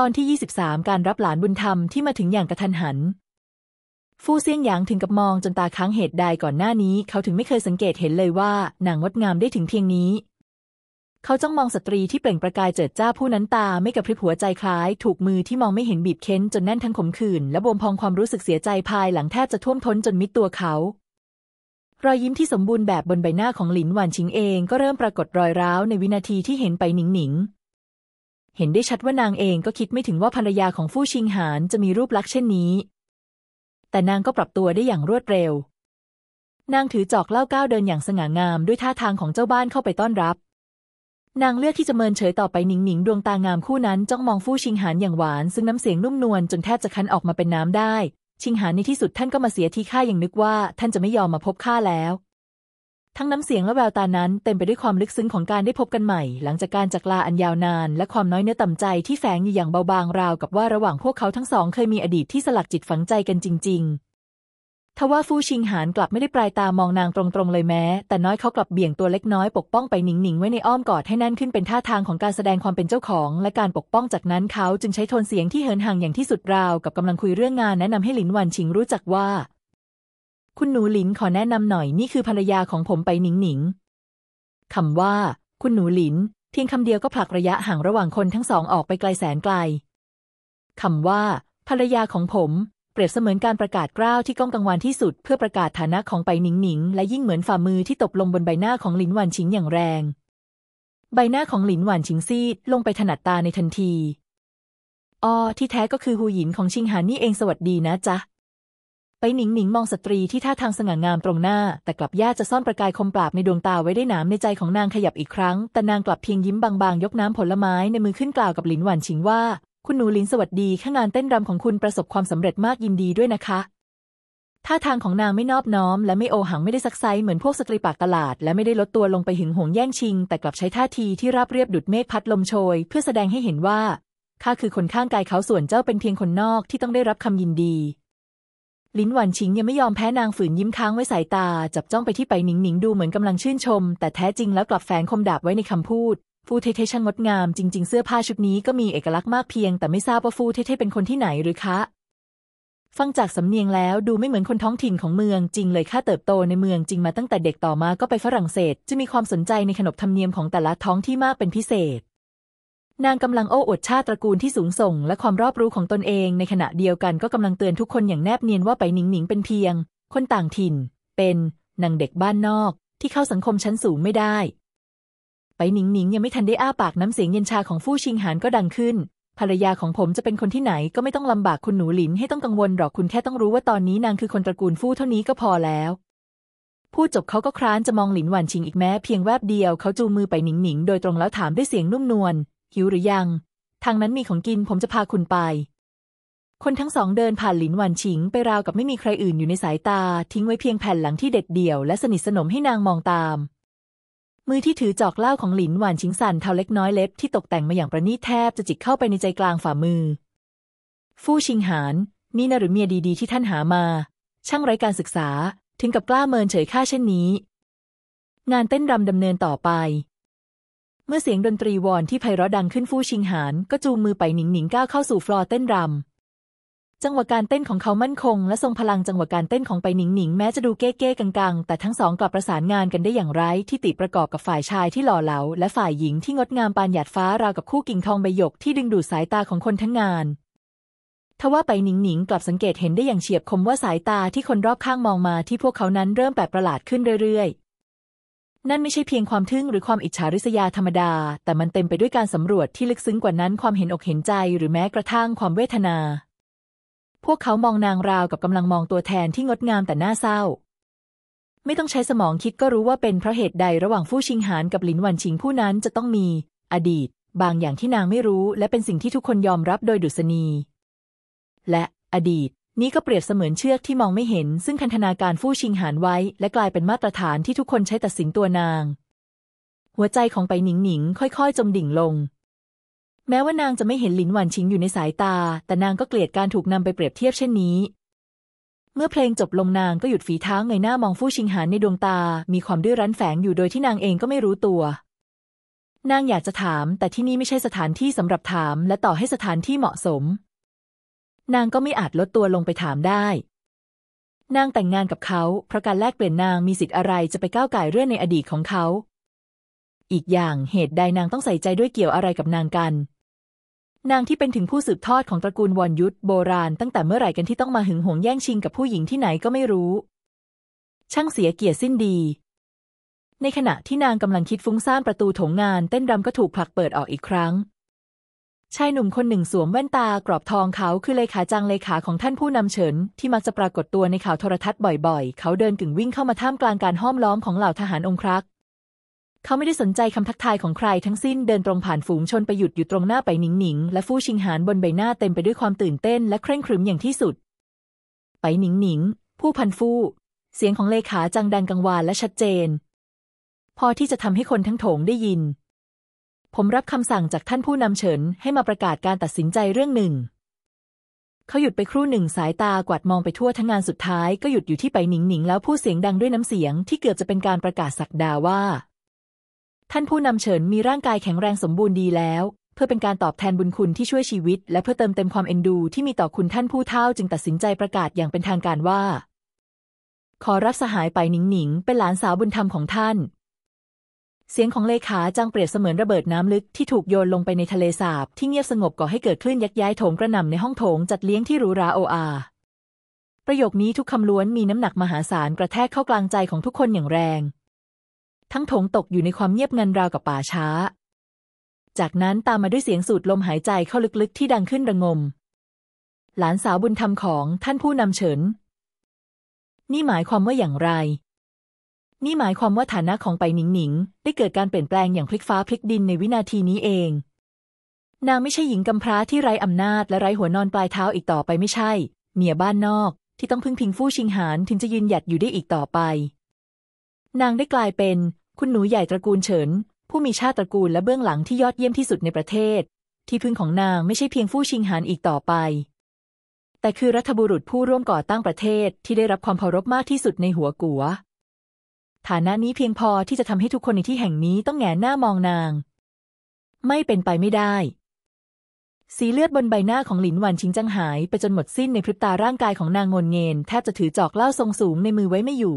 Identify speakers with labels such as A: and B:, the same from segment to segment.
A: ตอนที่ 23 การรับหลานบุญธรรมที่มาถึงอย่างกระทันหัน ฟู่เซียงหยางถึงกับมองจนตาค้างเหตุใดก่อนหน้านี้ เขาถึงไม่เคยสังเกตเห็นเลยว่านางงดงามได้ถึงเพียงนี้ เขาจ้องมองสตรีที่เปล่งประกายเจิดจ้าผู้นั้นตาไม่กระพริบหัวใจคล้าย ถูกมือที่มองไม่เห็นบีบเค้นจนแน่นทั้งขมขื่นและบวมพองความรู้สึกเสียใจภายหลังแทบจะท่วมท้นจนมิดตัวเขารอยยิ้มที่สมบูรณ์แบบบนใบหน้าของหลินหวานชิงเองก็เริ่มปรากฏรอยร้าวในวินาทีที่เห็นไปหนิงหนิง เห็นได้ชัดว่านางเองก็คิดไม่ถึงว่าภรรยาของฟู่ชิงหานจะมีรูปลักษณ์เช่นนี้ แต่นางก็ปรับตัวได้อย่างรวดเร็ว นางถือจอกเหล้าก้าวเดินอย่างสง่างามด้วยท่าทางของเจ้าบ้านเข้าไปต้อนรับ นางเลือกที่จะเมินเฉยต่อไปหนิงหนิงดวงตางามคู่นั้นจ้องมองฟู่ชิงหานอย่างหวาน ซึ่งน้ำเสียงนุ่มนวลจนแทบจะคั้นออกมาเป็นน้ำได้ ชิงหานในที่สุดท่านก็มาเสียทีข้าอย่างนึกว่า ท่านจะไม่ยอมมาพบข้าแล้ว ทั้งน้ำเสียงและแววตานั้นเต็มไปด้วยความลึกซึ้งของการได้พบกันใหม่ หลังจากการจากลาอันยาวนาน และความน้อยเนื้อต่ำใจที่แฝงอยู่อย่างเบาบางราวกับว่าระหว่างพวกเขาทั้งสองเคยมีอดีตที่สลักจิตฝังใจกันจริง ๆ ทว่าฟู่ชิงหานกลับไม่ได้ปลายตามองนางตรงๆเลยแม้ แต่น้อยเขากลับเบี่ยงตัวเล็กน้อยปกป้องไปหนิงหนิงไว้ในอ้อมกอดให้แน่นขึ้นเป็นท่าทางของการแสดงความเป็นเจ้าของ และการปกป้องจากนั้นเขาจึงใช้โทนเสียงที่เหินห่างอย่างที่สุดราวกับกำลังคุยเรื่องงานแนะนำให้หลินหวันชิงรู้จักว่า คุณหนูหลินขอแนะนำหน่อยนี่คือภรรยาของผมไปหนิงหนิงคำว่า คุณหนูหลิน เพียงคำเดียวก็ผลักระยะห่างระหว่างคนทั้งสองออกไปไกลแสนไกลคำว่า ภรรยาของผม เปรียบเสมือนการประกาศกล้าวที่ก้องกังวานที่สุด เพื่อประกาศฐานะของไปหนิงหนิง และยิ่งเหมือนฝ่ามือที่ตบลงบนใบหน้าของหลินหวานชิงอย่างแรง ใบหน้าของหลินหวานชิงซีดลงไปถนัดตาในทันทีอ๋อที่แท้ก็คือฮูหยินของชิงหานนี่เองสวัสดีนะจ๊ะ ไป๋หนิงหนิงมองสตรีที่ท่าทางสง่างามตรงหน้า แต่กลับยากจะซ่อนประกายคมปลาบในดวงตาไว้ได้หนามในใจของนางขยับอีกครั้ง แต่นางกลับเพียงยิ้มบางๆ ยกน้ำผลไม้ในมือขึ้นกล่าวกับหลินหวานชิงว่า คุณหนูหลินสวัสดีข้างานเต้นรำของคุณประสบความสำเร็จมากยินดีด้วยนะคะท่าทางของนางไม่นอบน้อม และไม่โอหังไม่ได้ซักไซ้เหมือนพวกสตรีปากตลาด และไม่ได้ลดตัวลงไปหึงหวงแย่งชิง แต่กลับใช้ท่าทีที่ราบเรียบดุจเมฆพัดลมโชย เพื่อแสดงให้เห็นว่าข้าคือคนข้างกายเขาส่วนเจ้าเป็นเพียงคนนอกที่ต้องได้รับคำยินดี หลินหวานชิงยังไม่ยอมแพ้นางฝืนยิ้มค้างไว้สายตา จับจ้องไปที่ไป๋หนิงหนิงดูเหมือนกำลังชื่นชม แต่แท้จริงแล้วกลับแฝงคมดาบไว้ในคำพูด ฟู่ไท่ไท่ช่างงดงาม จริง ๆ เสื้อผ้าชุดนี้ก็มีเอกลักษณ์มากเพียง แต่ไม่ทราบว่าฟู่ไท่ไท่เป็นคนที่ไหนหรือคะ ฟังจากสำเนียงแล้วดูไม่เหมือนคนท้องถิ่นของเมืองจิงเลยข้าเติบโตในเมืองจิงมาตั้งแต่เด็กต่อมาก็ไปฝรั่งเศส จะมีความสนใจในขนบธรรมเนียมของแต่ละท้องที่มากเป็นพิเศษ นางกำลังโอ้อวดชาติตระกูลที่สูงส่ง และความรอบรู้ของตนเองในขณะเดียวกันก็กำลังเตือนทุกคนอย่างแนบเนียนว่าไปหนิงหนิงเป็นเพียง คนต่างถิ่น เป็นนางเด็กบ้านนอก ที่เข้าสังคมชั้นสูงไม่ได้ ไปหนิงหนิงยังไม่ทันได้อ้าปากน้ำเสียงเย็นชาของฟู่ชิงหานก็ดังขึ้น ภรรยาของผมจะเป็นคนที่ไหนก็ไม่ต้องลำบากคุณหนูหลินให้ต้องกังวลหรอกคุณแค่ต้องรู้ว่าตอนนี้นางคือคนตระกูลฟู่เท่านี้ก็พอแล้วพูดจบเขาก็คร้านจะมองหลินหวันชิงอีกแม้เพียงแวบเดียวเขาจูงมือไปหนิงหนิงโดยตรงแล้วถามด้วยเสียงนุ่มนวล หิวหรือยัง ทางนั้นมีของกินผมจะพาคุณไป คนทั้งสองเดินผ่านหลินหวันชิงไปราวกับไม่มีใครอื่นอยู่ในสายตา ทิ้งไว้เพียงแผ่นหลังที่เด็ดเดี่ยวและสนิทสนมให้นางมองตาม มือที่ถือจอกเหล้าของหลินหวานชิงสั่นเทาเล็กน้อยเล็บที่ตกแต่งมาอย่างประณีตแทบจะจิกเข้าไปในใจกลางฝ่ามือ ฟู่ชิงหานนี่นะหรือเมียดีๆที่ท่านหามา ช่างไร้การศึกษาถึงกับกล้าเมินเฉยข้าเช่นนี้ งานเต้นรำดำเนินต่อไป เมื่อเสียงดนตรีวอนที่ไพเราะดังขึ้นฟู่ชิงหานก็จูงมือไปหนิงหนิงก้าวเข้าสู่ฟลอร์เต้นรำ จังหวะการเต้นของเขามั่นคง และทรงพลังจังหวะการเต้นของไปหนิงหนิงแม้จะดูเก้เก้กังๆ แต่ทั้งสองกลับประสานงานกันได้อย่างไร้ที่ติประกอบกับฝ่ายชายที่หล่อเหลาและฝ่ายหญิงที่งดงามปานหยาดฟ้าราวกับคู่กิ่งทองใบหยกที่ดึงดูดสายตาของคนทั้งงานทว่าไปหนิงหนิงกลับสังเกตเห็นได้อย่างเฉียบคมว่าสายตาที่คนรอบข้างมองมาที่พวกเขานั้นเริ่มแปลกประหลาดขึ้นเรื่อยๆ นั่นไม่ใช่เพียงความทึ่งหรือความอิจฉาริษยาธรรมดา แต่มันเต็มไปด้วยการสำรวจที่ลึกซึ้งกว่านั้นความเห็นอกเห็นใจหรือแม้กระทั่งความเวทนา พวกเขามองนางราวกับกำลังมองตัวแทนที่งดงามแต่น่าเศร้า ไม่ต้องใช้สมองคิดก็รู้ว่าเป็นเพราะเหตุใดระหว่างฟู่ชิงหานกับหลินหวันชิงผู้นั้นจะต้องมี อดีต บางอย่างที่นางไม่รู้ และเป็นสิ่งที่ทุกคนยอมรับโดยดุษณีและอดีต นี้ก็เปรียบเสมือนเชือกที่มองไม่เห็น ซึ่งคันธนาการฟู่ชิงหานไว้ และกลายเป็นมาตรฐานที่ทุกคนใช้ตัดสินตัวนาง หัวใจของไปหนิงหนิงค่อยๆ จมดิ่งลง แม้ว่านางจะไม่เห็นหลินหวันชิงอยู่ในสายตา แต่นางก็เกลียดการถูกนำไปเปรียบเทียบเช่นนี้ เมื่อเพลงจบลงนางก็หยุดฝีเท้าเงยหน้ามองฟู่ชิงหานในดวงตา มีความดื้อรั้นแฝงอยู่โดยที่นางเองก็ไม่รู้ตัวนางอยากจะถาม แต่ที่นี่ไม่ใช่สถานที่สำหรับถาม และต่อให้สถานที่เหมาะสม นางก็ไม่อาจลดตัวลงไปถามได้ นางแต่งงานกับเขา เพราะการแลกเปลี่ยนนางมีสิทธิ์อะไรจะไปก้าวไก่เรื่องในอดีตของเขา อีกอย่างเหตุใดนางต้องใส่ใจด้วยเกี่ยวอะไรกับนางกัน นางที่เป็นถึงผู้สืบทอดของตระกูลวอนยุทธโบราณตั้งแต่เมื่อไหร่กันที่ต้องมาหึงหวงแย่งชิงกับผู้หญิงที่ไหนก็ไม่รู้ ช่างเสียเกียรติสิ้นดี ในขณะที่นางกำลังคิดฟุ้งซ่านประตูโถงงานเต้นรำก็ถูกผลักเปิดออกอีกครั้ง ชายหนุ่มคนหนึ่งสวมแว่นตากรอบทองเขาคือเลขาจังเลขาของท่านผู้นำเฉิน ที่มักจะปรากฏตัวในข่าวโทรทัศน์บ่อยๆ เขาเดินกึ่งวิ่งเข้ามาท่ามกลางการห้อมล้อมของเหล่าทหารองครักษ์เขาไม่ได้สนใจคำทักทายของใครทั้งสิ้นเดินตรงผ่านฝูงชนไปหยุดอยู่ตรงหน้าไปหนิงหนิงและฟู่ชิงหานบนใบหน้าเต็มไปด้วยความตื่นเต้นและเคร่งครึมอย่างที่สุด ไปหนิงหนิง ผู้พันฟู่เสียงของเลขาจังดังกังวานและชัดเจน พอที่จะทำให้คนทั้งโถงได้ยิน ผมรับคำสั่งจากท่านผู้นำเฉินให้มาประกาศการตัดสินใจเรื่องหนึ่ง เขาหยุดไปครู่หนึ่งสายตากวาดมองไปทั่วทั้งงานสุดท้ายก็หยุดอยู่ที่ไปหนิงหนิงแล้วพูดเสียงดังด้วยน้ำเสียงที่เกือบจะเป็นการประกาศสักดาว่า ท่านผู้นำเฉินมีร่างกายแข็งแรงสมบูรณ์ดีแล้ว เพื่อเป็นการตอบแทนบุญคุณที่ช่วยชีวิต และเพื่อเติมเต็มความเอ็นดูที่มีต่อคุณท่านผู้เฒ่าจึงตัดสินใจประกาศอย่างเป็นทางการว่าขอรับสหายไปหนิงหนิงเป็นหลานสาวบุญธรรมของท่าน เสียงของเลขาจังเปรียบเสมือนระเบิดน้ำลึกที่ถูกโยนลงไปในทะเลสาบ ที่เงียบสงบก่อให้เกิดคลื่นยักย้ายโถงกระหน่ำในห้องโถงจัดเลี้ยงที่หรูหราโออาประโยคนี้ทุกคำล้วนมีน้ำหนักมหาศาลกระแทกเข้ากลางใจของทุกคนอย่างแรง ทั้งโถงตกอยู่ในความเงียบงันราวกับป่าช้า จากนั้นตามมาด้วยเสียงสูดลมหายใจเข้าลึกๆที่ดังขึ้นระงม หลานสาวบุญธรรมของท่านผู้นำเฉิน นี่หมายความว่าอย่างไร นี่หมายความว่าฐานะของไปหนิงหนิง ได้เกิดการเปลี่ยนแปลงอย่างพลิกฟ้าพลิกดินในวินาทีนี้เอง นางไม่ใช่หญิงกำพร้าที่ไร้อำนาจและไร้หัวนอนปลายเท้าอีกต่อไปไม่ใช่ เมียบ้านนอก ที่ต้องพึ่งพิงฟู่ชิงหานถึงจะยืนหยัดอยู่ได้อีกต่อไป นางได้กลายเป็น คุณหนูใหญ่ตระกูลเฉิน ผู้มีชาติตระกูลและเบื้องหลังที่ยอดเยี่ยมที่สุดในประเทศ ที่พึ่งของนางไม่ใช่เพียงฟู่ชิงหานอีกต่อไป แต่คือรัฐบุรุษผู้ร่วมก่อตั้งประเทศที่ได้รับความเคารพมากที่สุดในหัวกัว ฐานะนี้เพียงพอที่จะทำให้ทุกคนในที่แห่งนี้ต้องแงหน้ามองนาง ไม่เป็นไปไม่ได้ สีเลือดบนใบหน้าของหลินหวันชิงจังหายไปจนหมดสิ้นในพริบตาร่างกายของนางงนเงนแทบจะถือจอกเล้าทรงสูงในมือไว้ไม่อยู่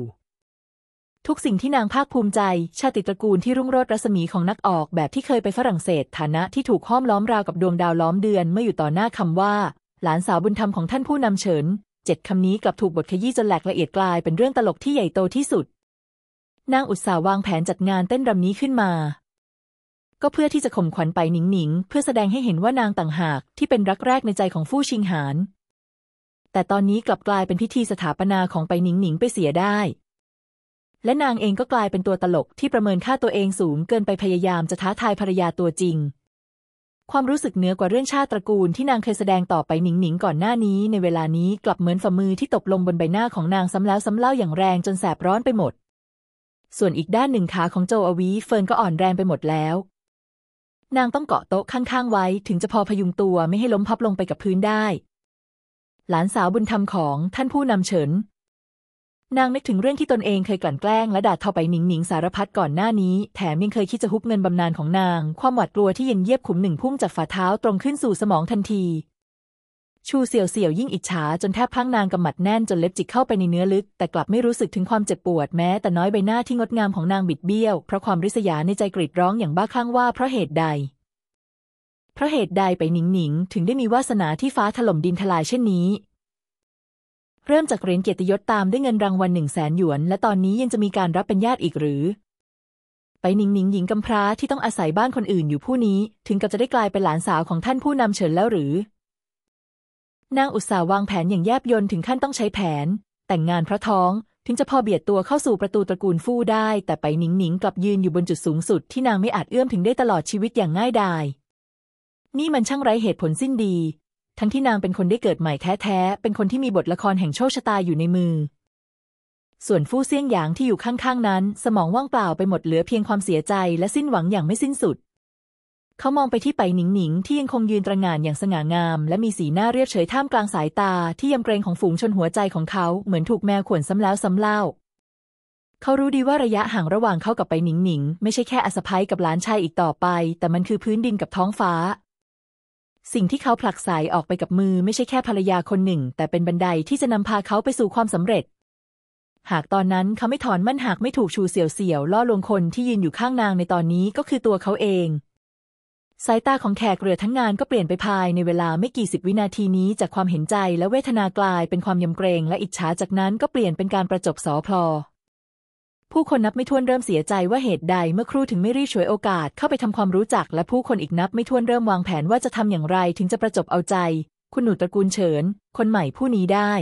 A: ทุกสิ่งที่นางภาคภูมิใจ ชาติตระกูลที่รุ่งโรจน์รัศมีของนักออกแบบที่เคยไปฝรั่งเศส ฐานะที่ถูกห้อมล้อมราวกับดวงดาวล้อมเดือนเมื่ออยู่ต่อหน้าคำว่า หลานสาวบุญธรรมของท่านผู้นำเฉินเจ็ดคำนี้กลับถูกบทขยี้จนแหลกละเอียดกลายเป็นเรื่องตลกที่ใหญ่โตที่สุด นางอุตสาห์วางแผนจัดงานเต้นรำนี้ขึ้นมา ก็เพื่อที่จะข่มขวัญไปหนิงหนิง เพื่อแสดงให้เห็นว่านางต่างหากที่เป็นรักแรกในใจของฟู่ชิงหาน แต่ตอนนี้กลับกลายเป็นพิธีสถาปนาของไปหนิงหนิงไปเสียได้ และนางเองก็กลายเป็นตัวตลกที่ประเมินค่าตัวเองสูงเกินไปพยายามจะท้าทายภรรยาตัวจริง ความรู้สึกเหนือกว่าเรื่องชาติตระกูลที่นางเคยแสดงต่อไปหนิงหนิงก่อนหน้านี้ ในเวลานี้กลับเหมือนฝ่ามือที่ตกลงบนใบหน้าของนางซ้ำแล้วซ้ำเล่าอย่างแรงจนแสบร้อนไปหมด ส่วนอีกด้านหนึ่งขาของโจอวีเฟิร์นก็อ่อนแรงไปหมดแล้ว นางต้องเกาะโต๊ะข้างๆไว้ ถึงจะพอพยุงตัวไม่ให้ล้มพับลงไปกับพื้นได้ หลานสาวบุญธรรมของท่านผู้นำเฉิน นางนึกถึงเรื่องที่ตนเองเคยกลั่นแกล้งและด่าทอไปหนิงหนิงสารพัดก่อนหน้านี้ แถมยังเคยคิดจะฮุบเงินบำนาญของนาง ความหวาดกลัวที่เย็นเยียบขุมหนึ่งพุ่งจากฝ่าเท้าตรงขึ้นสู่สมองทันที ชูเสี่ยวเสี่ยวยิ่งอิจฉาจนแทบพังนางกำหมัดแน่นจนเล็บจิกเข้าไปในเนื้อลึก แต่กลับไม่รู้สึกถึงความเจ็บปวดแม้แต่น้อยใบหน้าที่งดงามของนางบิดเบี้ยว เพราะความริษยาในใจกรีดร้องอย่างบ้าคลั่งว่าเพราะเหตุใด เพราะเหตุใดไปหนิงหนิง ถึงได้มีวาสนาที่ฟ้าถล่มดินทลายเช่นนี้ เริ่มจากเหรียญเกียรติยศตามด้วยเงินรางวัลหนึ่งแสนหยวน และตอนนี้ยังจะมีการรับเป็นญาติอีกหรือไปหนิงหนิงหญิงกำพร้าที่ต้องอาศัยบ้านคนอื่นอยู่ผู้นี้ ถึงกับจะได้กลายเป็นหลานสาวของท่านผู้นำเฉินแล้วหรือ นางอุตสาห์วางแผนอย่างแยบยลถึงขั้นต้องใช้แผน แต่งงานพระท้องถึงจะพอเบียดตัวเข้าสู่ประตูตระกูลฟู่ได้ แต่ไปหนิงหนิงกลับยืนอยู่บนจุดสูงสุดที่นางไม่อาจเอื้อมถึงได้ตลอดชีวิตอย่างง่ายดาย นี่มันช่างไร้เหตุผลสิ้นดี ทั้งที่นางเป็นคนได้เกิดใหม่แท้ๆ เป็นคนที่มีบทละครแห่งโชคชะตาอยู่ในมือ ส่วนฟู่เซี่ยงหยางที่อยู่ข้างๆนั้น สมองว่างเปล่าไปหมดเหลือเพียงความเสียใจและสิ้นหวังอย่างไม่สิ้นสุด เขามองไปที่ไปหนิงหนิงที่ยังคงยืนตระหง่านอย่างสง่างาม และมีสีหน้าเรียบเฉยท่ามกลางสายตาที่ยำเกรงของฝูงชนหัวใจของเขาเหมือนถูกแมวข่วนซ้ำแล้วซ้ำเล่า เขารู้ดีว่าระยะห่างระหว่างเขากับไปหนิงหนิงไม่ใช่แค่อสภัยกับหลานชายอีกต่อไป แต่มันคือพื้นดินกับท้องฟ้า สิ่งที่เขาผลักไสออกไปกับมือไม่ใช่แค่ภรรยาคนหนึ่ง แต่เป็นบันไดที่จะนำพาเขาไปสู่ความสำเร็จ หากตอนนั้นเขาไม่ถอนมั่นหากไม่ถูกชูเสี่ยวเสี่ยวล่อลวงคนที่ยืนอยู่ข้างนางในตอนนี้ก็คือตัวเขาเอง สายตาของแขกเรือทั้งงานก็เปลี่ยนไปภายในเวลาไม่กี่สิบวินาทีนี้จากความเห็นใจและเวทนากลายเป็นความยำเกรงและอิจฉาจากนั้นก็เปลี่ยนเป็นการประจบสอพลอ ผู้คนนับไม่ถ้วนเริ่มเสียใจว่าเหตุใดเมื่อครู่ถึงไม่รีบฉวยโอกาสเข้าไปทำความรู้จัก และผู้คนอีกนับไม่ถ้วนเริ่มวางแผนว่าจะทำอย่างไรถึงจะประจบเอาใจ คุณหนูตระกูลเฉิน คนใหม่ผู้นี้ได้